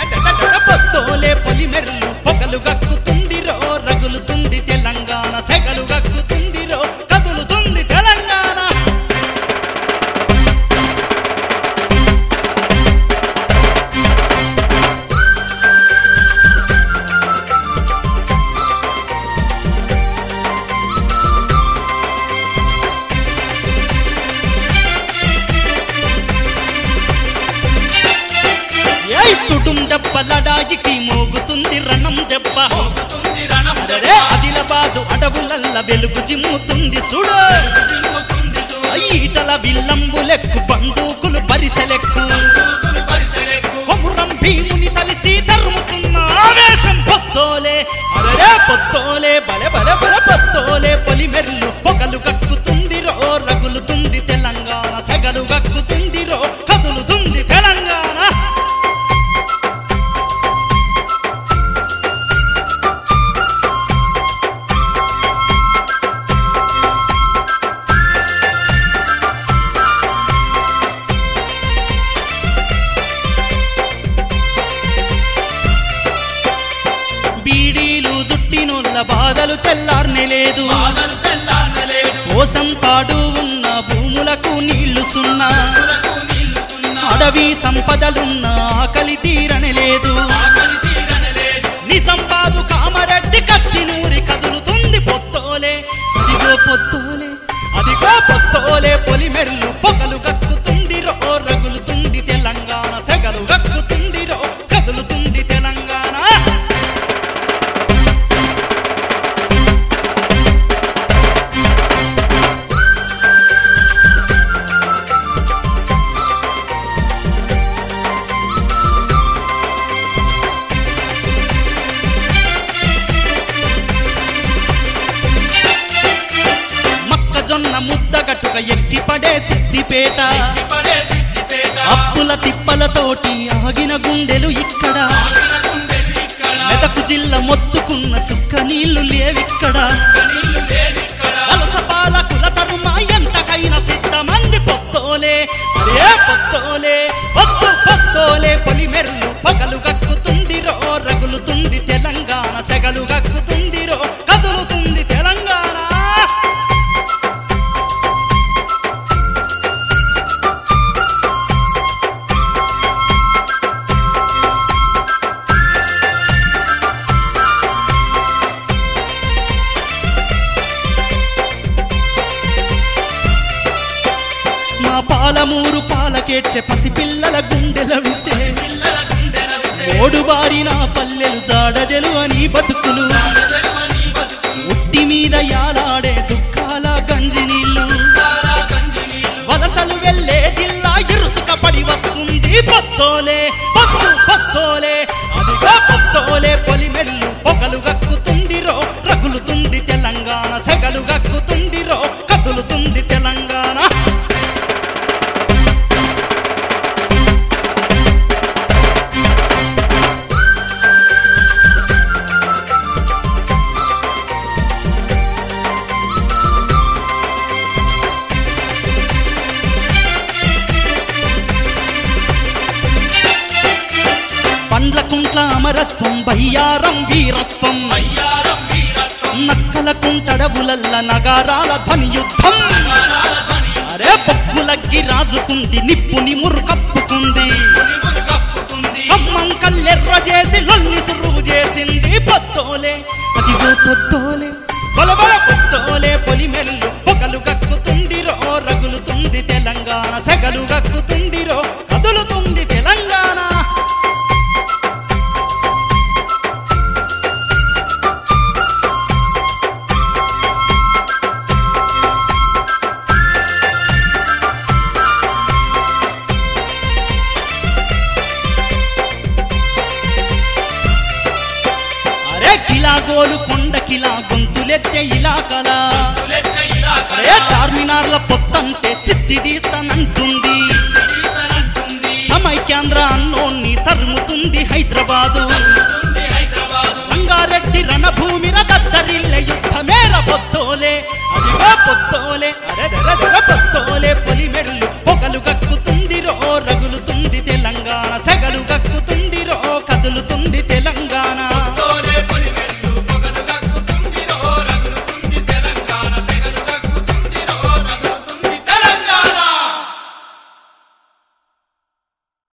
ಅಡ್ಡ పుట్టినోళ్ళ బాధలు తెల్లార్నలేదు కోసం పాడు ఉన్న భూములకు నీళ్ళు సున్నా. అడవి సంపదలున్న ఆకలి తీరనలేదు నిజం కాదు కా మన ముద్దగట్టుక ఎక్కి పడే సిద్దిపేట. అప్పుల తిప్పలతోటి ఆగిన గుండెలు ఇక్కడ. మెదకు జిల్ల మొత్తుకున్న సుక్క నీళ్ళు లేవిక్కడ. పాలమూరు పాలకేడ్చే పసిపిల్లల గుండెల విసే. పిల్లల నా పల్లెలు జాడజలు అని బతుకులు. ఉట్టి మీద యాలాడే దుఃఖాల గంజి నీళ్ళు. వలసలు వెళ్ళే జిల్లా ఇరుసుక పడి వస్తుంది పొత్తోలే. పొత్తు పొత్తోలే అదిగో పొత్తోలే పొలిమెల్లు పొగలు గక్కుతుందిరో రగులుతుంది తెలంగాణ సెగలు గక్కుతుందిరో కదులుతుంది తెలంగాణ. వీరత్వం బయ్యారం వీరత్వం. నక్కల కుంటడవులల్ల నగారాల ధ్వని యుద్ధం అరే బొగ్గులగ్గి రాజుకుంది నిప్పుని మురుకప్పుకుంది. అమ్మం కల్లెర్ర చేసి లొల్లి సురువు చేసింది పొత్తోలే. అదిగో పొత్తోలే. బలబల పొత్తోలే పొలిమెల్లు పొగలు కక్కుతుంది రో రగులుతుంది తెలంగాణ సెగలు కిలా గోలు కొండ కిలా గొంతులెత్తే ఇలా కలా లెక్క ఇలా అరే చార్మినార్ల పొత్తంటే తిత్తిదీస్తానంటుంది